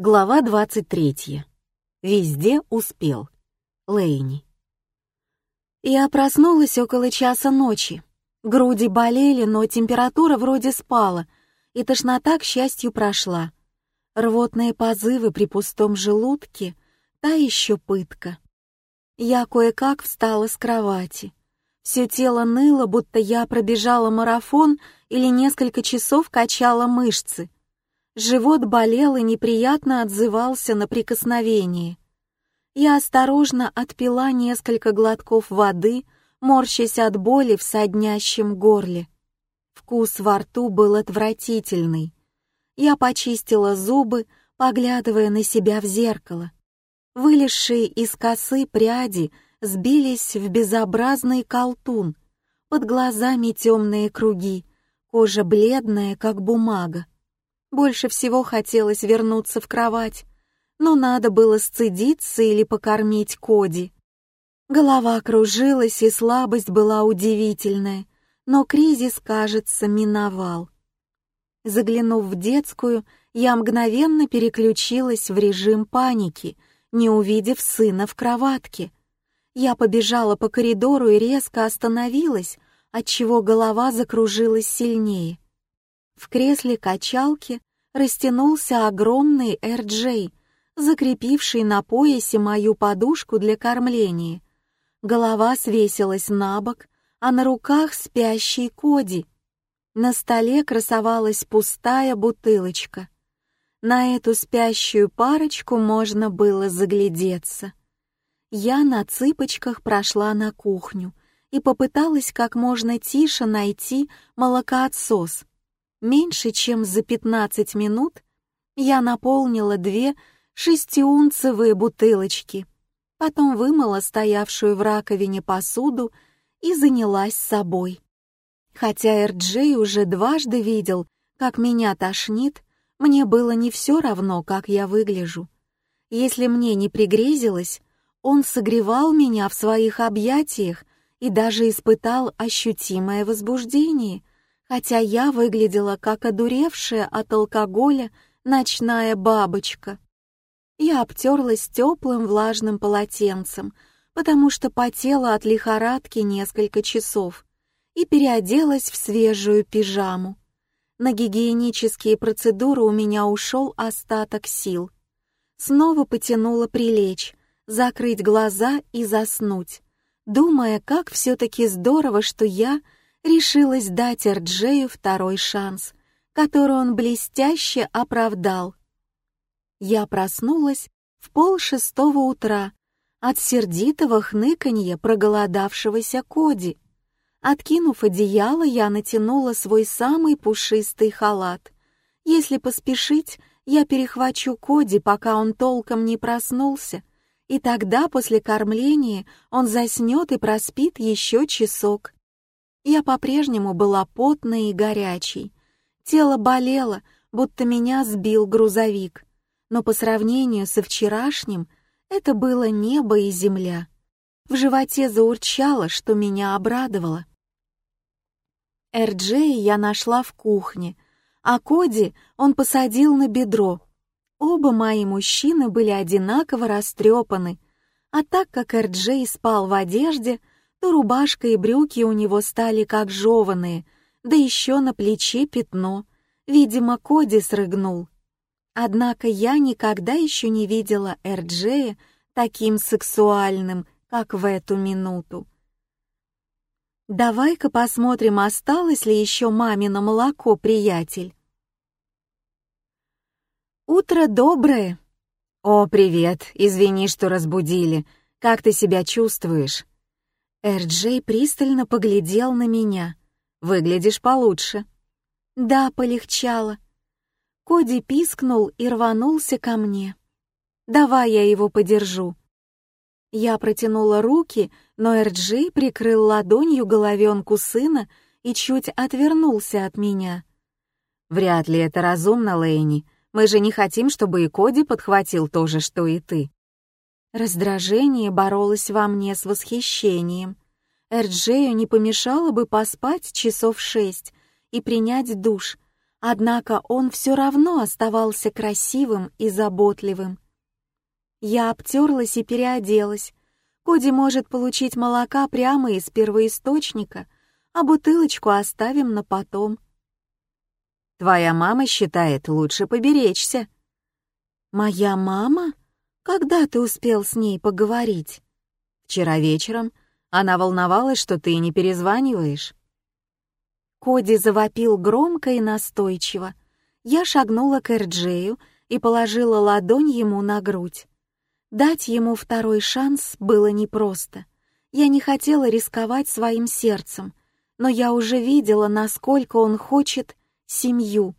Глава 23. Везде успел. Лейни. Я проснулась около часа ночи. Груди болели, но температура вроде спала, и тошнота, к счастью, прошла. Рвотные позывы при пустом желудке — та еще пытка. Я кое-как встала с кровати. Все тело ныло, будто я пробежала марафон или несколько часов качала мышцы — Живот болел и неприятно отзывался на прикосновение. Я осторожно отпила несколько глотков воды, морщась от боли в соднящем горле. Вкус во рту был отвратительный. Я почистила зубы, поглядывая на себя в зеркало. Вылезшие из косы пряди сбились в безобразный колтун. Под глазами темные круги, кожа бледная, как бумага. Больше всего хотелось вернуться в кровать, но надо было сцедиться или покормить Коди. Голова кружилась, и слабость была удивительная, но кризис, кажется, миновал. Заглянув в детскую, я мгновенно переключилась в режим паники, не увидев сына в кроватке. Я побежала по коридору и резко остановилась, отчего голова закружилась сильнее. В кресле качалки растянулся огромный Эрджей, закрепивший на поясе мою подушку для кормления. Голова свесилась на бок, а на руках спящий Коди. На столе красовалась пустая бутылочка. На эту спящую парочку можно было заглядеться. Я на цыпочках прошла на кухню и попыталась как можно тише найти молокоотсос. Меньше чем за 15 минут я наполнила две шестиунцевые бутылочки, потом вымыла стоявшую в раковине посуду и занялась собой. Хотя Эрджей уже дважды видел, как меня тошнит, мне было не все равно, как я выгляжу. Если мне не пригрезилось, он согревал меня в своих объятиях и даже испытал ощутимое возбуждение, хотя я выглядела как одуревшая от алкоголя ночная бабочка. Я обтерлась теплым влажным полотенцем, потому что потела от лихорадки несколько часов, и переоделась в свежую пижаму. На гигиенические процедуры у меня ушел остаток сил. Снова потянула прилечь, закрыть глаза и заснуть, думая, как все-таки здорово, что я — решилась дать Эрджею второй шанс, который он блестяще оправдал. Я проснулась в пол шестого утра от сердитого хныканья проголодавшегося Коди. Откинув одеяло, я натянула свой самый пушистый халат. Если поспешить, я перехвачу Коди, пока он толком не проснулся, и тогда после кормления он заснет и проспит еще часок. Я по-прежнему была потной и горячей. Тело болело, будто меня сбил грузовик. Но по сравнению со вчерашним это было небо и земля. В животе заурчало, что меня обрадовало. Эрджей я нашла в кухне, а Коди он посадил на бедро. Оба мои мужчины были одинаково растрепаны, а так как Эрджей спал в одежде, то рубашка и брюки у него стали как жеванные, да еще на плече пятно. Видимо, Коди срыгнул. Однако я никогда еще не видела Эрджея таким сексуальным, как в эту минуту. «Давай-ка посмотрим, осталось ли еще мамино молоко, приятель». «Утро доброе!» «О, привет! Извини, что разбудили. Как ты себя чувствуешь?» Эрджей пристально поглядел на меня. «Выглядишь получше». «Да, полегчало». Коди пискнул и рванулся ко мне. «Давай я его подержу». Я протянула руки, но Эрджей прикрыл ладонью головенку сына и чуть отвернулся от меня. «Вряд ли это разумно, Лэйни. Мы же не хотим, чтобы и Коди подхватил то же, что и ты». Раздражение боролось во мне с восхищением. Эрджею не помешало бы поспать часов шесть и принять душ, Однако он все равно оставался красивым и заботливым. Я обтерлась и переоделась. Коди может получить молока прямо из первоисточника, а бутылочку оставим на потом. Твоя мама считает, лучше поберечься. Моя мама? Когда ты успел с ней поговорить? Вчера вечером. Она волновалась, что ты не перезваниваешь. Коди завопил громко и настойчиво. Я шагнула к Эрджею и положила ладонь ему на грудь. Дать ему второй шанс было непросто. Я не хотела рисковать своим сердцем, но я уже видела, насколько он хочет семью.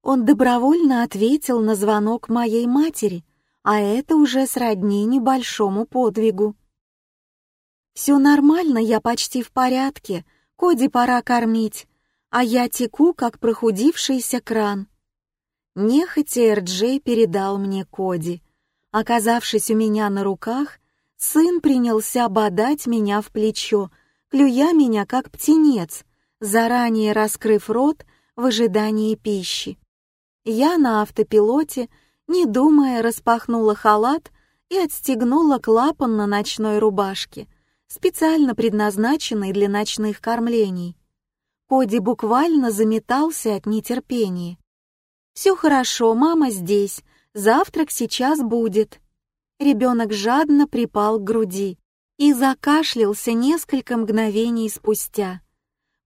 Он добровольно ответил на звонок моей матери, а это уже сродни небольшому подвигу. «Все нормально, я почти в порядке», Коди пора кормить, а я теку, как прохудившийся кран. Нехотя Эрджей передал мне Коди. Оказавшись у меня на руках, сын принялся бодать меня в плечо, клюя меня, как птенец, заранее раскрыв рот в ожидании пищи. Я на автопилоте, не думая, распахнула халат и отстегнула клапан на ночной рубашке, специально предназначенный для ночных кормлений. Коди буквально заметался от нетерпения. «Все хорошо, мама здесь, завтрак сейчас будет». Ребенок жадно припал к груди и закашлялся несколько мгновений спустя.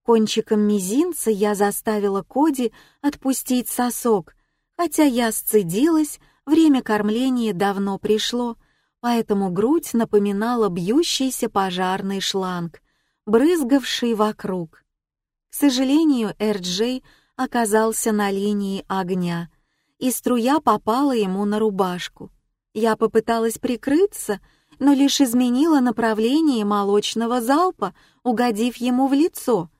Кончиком мизинца я заставила Коди отпустить сосок, хотя я сцедилась, время кормления давно пришло — поэтому грудь напоминала бьющийся пожарный шланг, брызгавший вокруг. К сожалению, Эрджей оказался на линии огня, и струя попала ему на рубашку. Я попыталась прикрыться, но лишь изменила направление молочного залпа, угодив ему в лицо.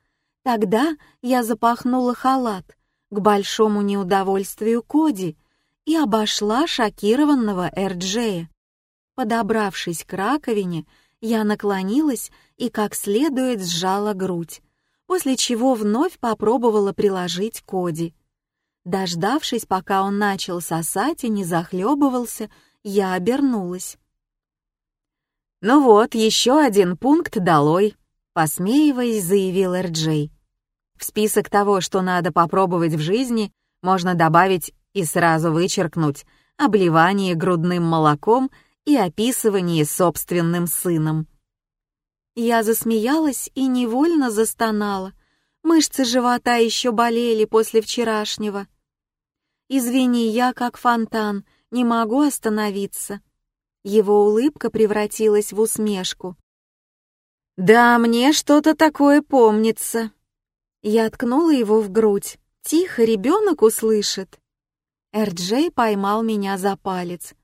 Тогда я запахнула халат, к большому неудовольствию Коди, и обошла шокированного Эрджея. Подобравшись к раковине, я наклонилась и как следует сжала грудь, после чего вновь попробовала приложить Коди. Дождавшись, пока он начал сосать и не захлебывался, я обернулась. «Ну вот, еще один пункт долой», — посмеиваясь, заявил Эрджей. «В список того, что надо попробовать в жизни, можно добавить и сразу вычеркнуть обливание грудным молоком — и описывании собственным сыном. Я засмеялась и невольно застонала. Мышцы живота еще болели после вчерашнего. «Извини, я как фонтан, не могу остановиться». Его улыбка превратилась в усмешку. «Да, мне что-то такое помнится». Я ткнула его в грудь. «Тихо, ребенок услышит». Эрджей поймал меня за палец.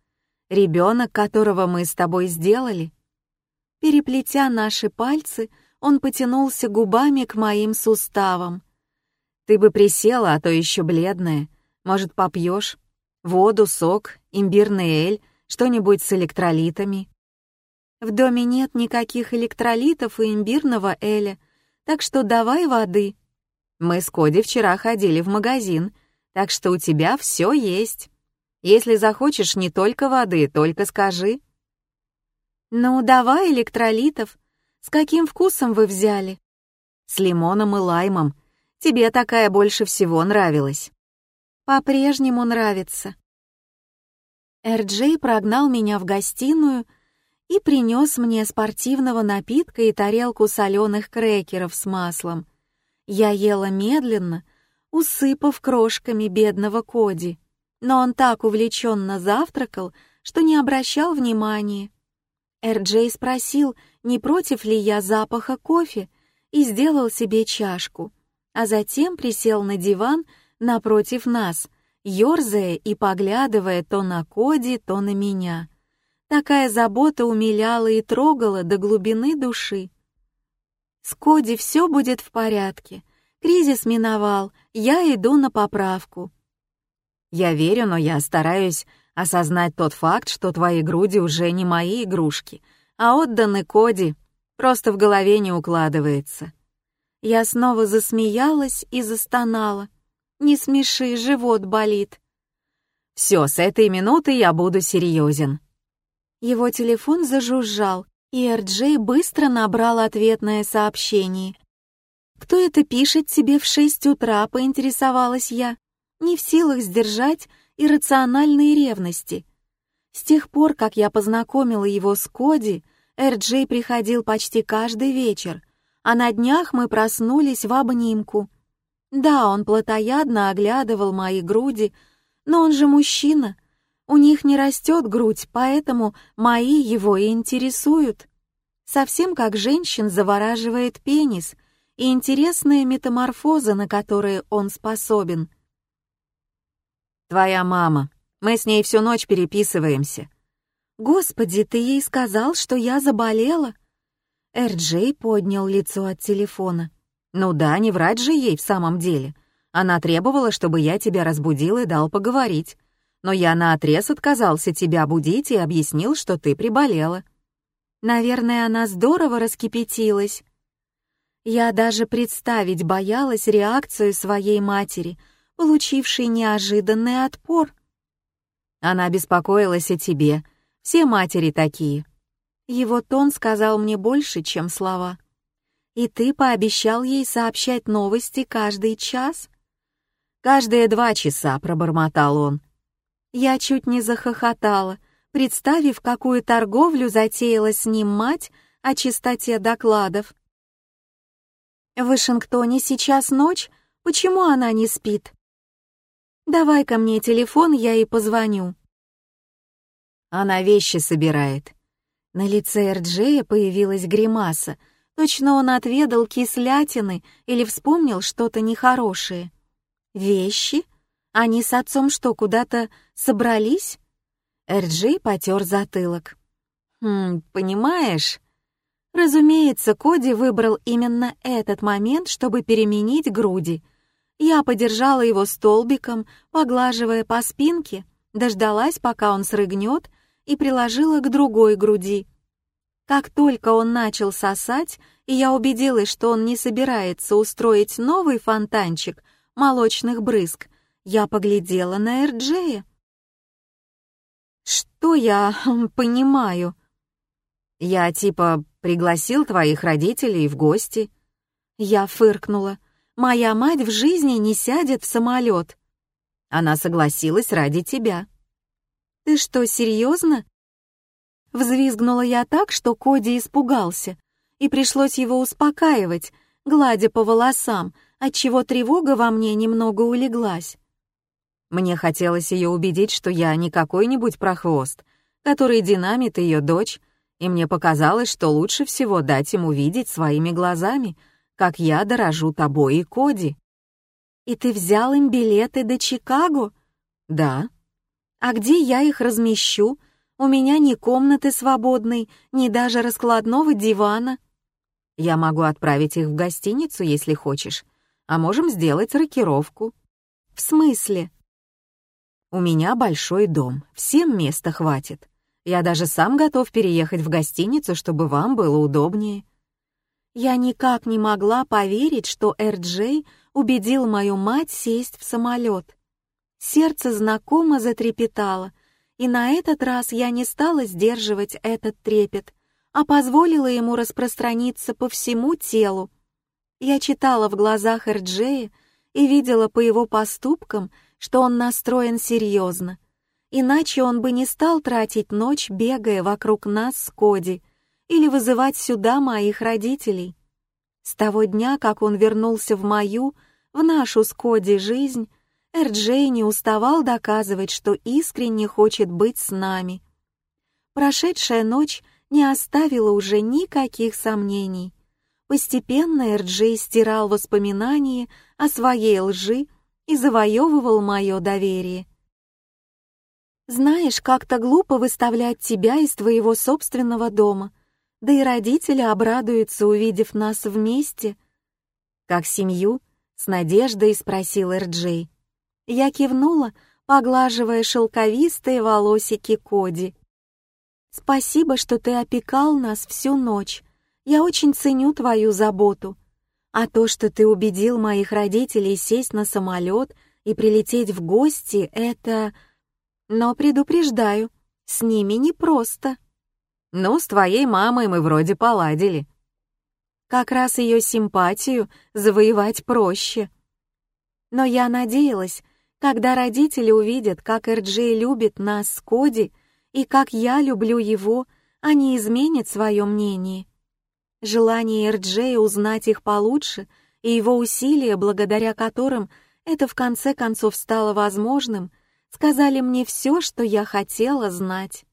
Ребенок, которого мы с тобой сделали. Переплетя наши пальцы, он потянулся губами к моим суставам. Ты бы присела, а то еще бледная. Может, попьешь? Воду, сок, имбирный эль, что-нибудь с электролитами. В доме нет никаких электролитов и имбирного эля, так что давай воды. Мы с Коди вчера ходили в магазин, так что у тебя все есть. Если захочешь не только воды, только скажи». «Ну, давай электролитов. С каким вкусом вы взяли?» «С лимоном и лаймом. Тебе такая больше всего нравилась». «По-прежнему нравится». Эрджей прогнал меня в гостиную и принес мне спортивного напитка и тарелку соленых крекеров с маслом. Я ела медленно, усыпав крошками бедного Коди но он так увлеченно завтракал, что не обращал внимания. Эрджей спросил, не против ли я запаха кофе, и сделал себе чашку, а затем присел на диван напротив нас, ерзая и поглядывая то на Коди, то на меня. Такая забота умиляла и трогала до глубины души. С Коди все будет в порядке. Кризис миновал, я иду на поправку. Я верю, но я стараюсь осознать тот факт, что твои груди уже не мои игрушки, а отданы Коди. Просто в голове не укладывается. Я снова засмеялась и застонала. Не смеши, живот болит. Все, с этой минуты я буду серьезен. Его телефон зажужжал, и Эрджей быстро набрал ответное сообщение. «Кто это пишет тебе в шесть утра?» — поинтересовалась я. Не в силах сдержать иррациональные ревности. С тех пор, как я познакомила его с Коди, Эрджей приходил почти каждый вечер, а на днях мы проснулись в обнимку. Да, он плотоядно оглядывал мои груди, но он же мужчина. У них не растет грудь, поэтому мои его и интересуют. Совсем как женщин завораживает пенис и интересные метаморфозы, на которые он способен. «Твоя мама. Мы с ней всю ночь переписываемся». «Господи, ты ей сказал, что я заболела?» Эрджей поднял лицо от телефона. «Ну да, не врать же ей в самом деле. Она требовала, чтобы я тебя разбудил и дал поговорить. Но я наотрез отказался тебя будить и объяснил, что ты приболела». Наверное, она здорово раскипятилась. Я даже представить боялась реакцию своей матери, получившей неожиданный отпор. Она беспокоилась о тебе. Все матери такие. Его тон сказал мне больше, чем слова. «И ты пообещал ей сообщать новости каждый час?» «Каждые два часа», — пробормотал он. Я чуть не захохотала, представив, какую торговлю затеяла с ним мать о чистоте докладов. «В Вашингтоне сейчас ночь, почему она не спит?» «Давай ко мне телефон, я ей позвоню». Она вещи собирает. На лице Эрджея появилась гримаса, точно он отведал кислятины или вспомнил что-то нехорошее. «Вещи? Они с отцом что, куда-то собрались?» Эрджей потер затылок. «Хм, понимаешь...» Разумеется, Коди выбрал именно этот момент, чтобы переменить груди. Я подержала его столбиком, поглаживая по спинке, дождалась, пока он срыгнет, и приложила к другой груди. Как только он начал сосать, и я убедилась, что он не собирается устроить новый фонтанчик молочных брызг, я поглядела на Эрджея. «Что я хм, понимаю?» «Я типа пригласил твоих родителей в гости». Я фыркнула. «Моя мать в жизни не сядет в самолет». Она согласилась ради тебя. «Ты что, серьезно?» Взвизгнула я так, что Коди испугался, и пришлось его успокаивать, гладя по волосам, отчего тревога во мне немного улеглась. Мне хотелось ее убедить, что я не какой-нибудь прохвост, который динамит ее дочь, и мне показалось, что лучше всего дать ему видеть своими глазами, как я дорожу тобой и Коди. «И ты взял им билеты до Чикаго?» «Да». А где я их размещу? У меня ни комнаты свободной, ни даже раскладного дивана. Я могу отправить их в гостиницу, если хочешь, а можем сделать рокировку. В смысле? У меня большой дом, всем места хватит. Я даже сам готов переехать в гостиницу, чтобы вам было удобнее. Я никак не могла поверить, что Эрджей убедил мою мать сесть в самолет. Сердце знакомо затрепетало, и на этот раз я не стала сдерживать этот трепет, а позволила ему распространиться по всему телу. Я читала в глазах Эрджея и видела по его поступкам, что он настроен серьезно. Иначе он бы не стал тратить ночь, бегая вокруг нас с Коди, или вызывать сюда моих родителей. С того дня, как он вернулся в мою, в нашу с Коди жизнь, Эрджей не уставал доказывать, что искренне хочет быть с нами. Прошедшая ночь не оставила уже никаких сомнений. Постепенно Эрджей стирал воспоминания о своей лжи и завоевывал мое доверие. «Знаешь, как-то глупо выставлять тебя из твоего собственного дома, да и родители обрадуются, увидев нас вместе». «Как семью?» — с надеждой спросил Эрджей. Я кивнула, поглаживая шелковистые волосики Коди. «Спасибо, что ты опекал нас всю ночь. Я очень ценю твою заботу. А то, что ты убедил моих родителей сесть на самолет, и прилететь в гости — это... Но предупреждаю, с ними непросто. Ну, с твоей мамой мы вроде поладили. Как раз ее симпатию завоевать проще. Но я надеялась, когда родители увидят, как Эрджей любит нас с Коди и как я люблю его, они изменят свое мнение. Желание Эрджея узнать их получше и его усилия, благодаря которым это в конце концов стало возможным, сказали мне все, что я хотела знать.